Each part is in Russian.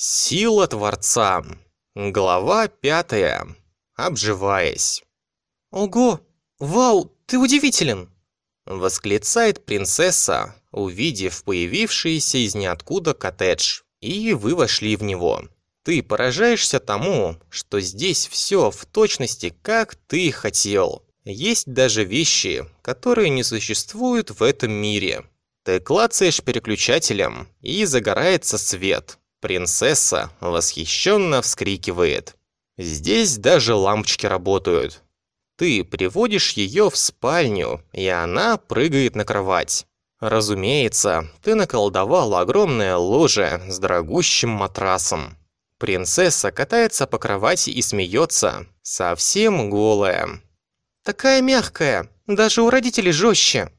Сила Творца. Глава пятая. Обживаясь. «Ого! Вау, ты удивителен!» Восклицает принцесса, увидев появившийся из ниоткуда коттедж. И вы вошли в него. Ты поражаешься тому, что здесь все в точности, как ты хотел. Есть даже вещи, которые не существуют в этом мире. Ты клацаешь переключателем, и загорается свет. Принцесса восхищенно вскрикивает. Здесь даже лампочки работают. Ты приводишь ее в спальню, и она прыгает на кровать. Разумеется, ты наколдовал огромное ложе с дорогущим матрасом. Принцесса катается по кровати и смеется, совсем голая. Такая мягкая, даже у родителей жестче.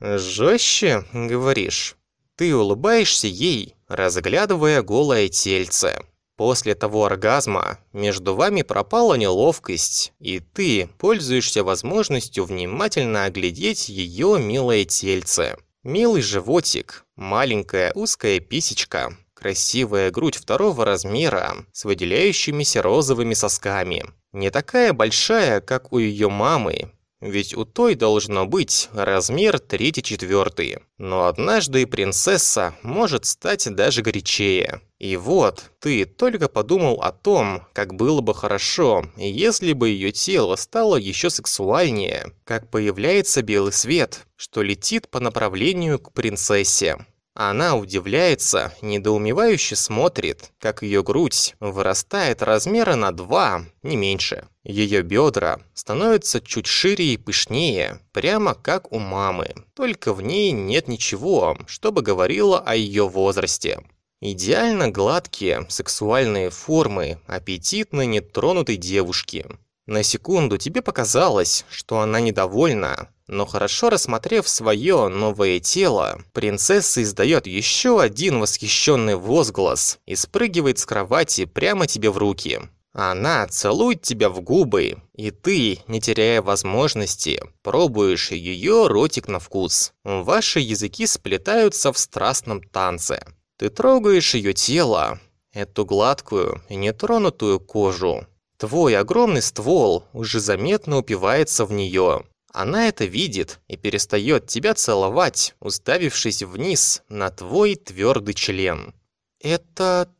Жестче, говоришь? Ты улыбаешься ей, разглядывая голое тельце. После того оргазма между вами пропала неловкость, и ты пользуешься возможностью внимательно оглядеть ее милое тельце. Милый животик, маленькая узкая писечка, красивая грудь второго размера с выделяющимися розовыми сосками. Не такая большая, как у ее мамы, ведь у той должно быть размер третий-четвертый. Но однажды принцесса может стать даже горячее. И вот, ты только подумал о том, как было бы хорошо, если бы ее тело стало еще сексуальнее, как появляется белый свет, что летит по направлению к принцессе. Она удивляется, недоумевающе смотрит, как ее грудь вырастает размера на два, не меньше. Ее бедра становятся чуть шире и пышнее, прямо как у мамы. Только в ней нет ничего, чтобы говорило о ее возрасте. Идеально гладкие сексуальные формы аппетитной нетронутой девушки. На секунду тебе показалось, что она недовольна, но хорошо рассмотрев свое новое тело, принцесса издает еще один восхищенный возглас и спрыгивает с кровати прямо тебе в руки. Она целует тебя в губы, и ты, не теряя возможности, пробуешь ее ротик на вкус. Ваши языки сплетаются в страстном танце. Ты трогаешь ее тело, эту гладкую и нетронутую кожу. Твой огромный ствол уже заметно упивается в нее, она это видит и перестает тебя целовать, уставившись вниз на твой твердый член. «Это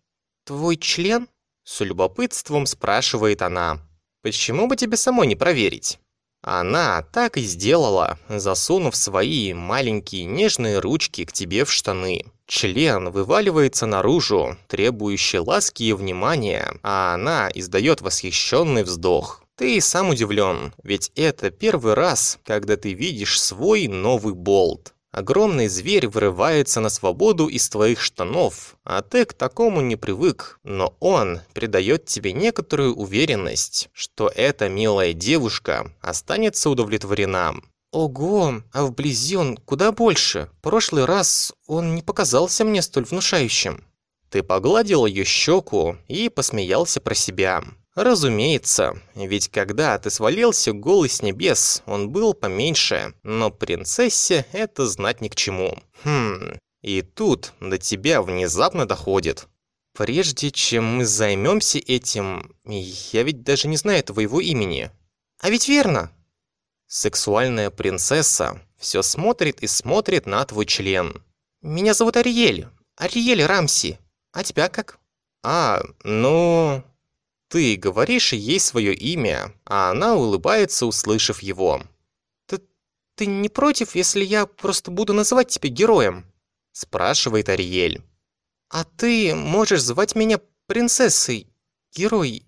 твой член?» С любопытством спрашивает она. «Почему бы тебе самой не проверить?» Она так и сделала, засунув свои маленькие нежные ручки к тебе в штаны. Член вываливается наружу, требующий ласки и внимания, а она издает восхищенный вздох. Ты сам удивлен, ведь это первый раз, когда ты видишь свой новый болт. Огромный зверь вырывается на свободу из твоих штанов, а ты к такому не привык, но он придает тебе некоторую уверенность, что эта милая девушка останется удовлетворена. Ого, а вблизи он куда больше. Прошлый раз он не показался мне столь внушающим. Ты погладил ее щеку и посмеялся про себя. Разумеется, ведь когда ты свалился голый с небес, он был поменьше, но принцессе это знать ни к чему. Хм, и тут до тебя внезапно доходит. Прежде чем мы займемся этим, я ведь даже не знаю твоего имени. А ведь верно. Сексуальная принцесса все смотрит и смотрит на твой член. Меня зовут Ариэль. Ариэль Рамси. А тебя как? А, ну... Ты говоришь ей свое имя, а она улыбается, услышав его. «Ты, ты не против, если я просто буду называть тебя героем?» спрашивает Ариэль. «А ты можешь звать меня принцессой. Герой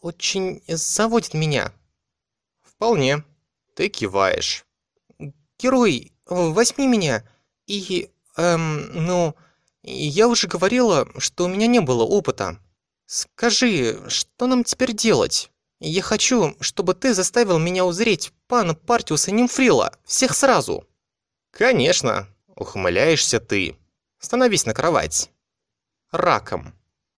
очень заводит меня». «Вполне. Ты киваешь». «Герой, возьми меня. И, эм, ну, я уже говорила, что у меня не было опыта. «Скажи, что нам теперь делать? Я хочу, чтобы ты заставил меня узреть пана Партиуса Нимфрила, всех сразу!» «Конечно!» — ухмыляешься ты. «Становись на кровать!» «Раком!»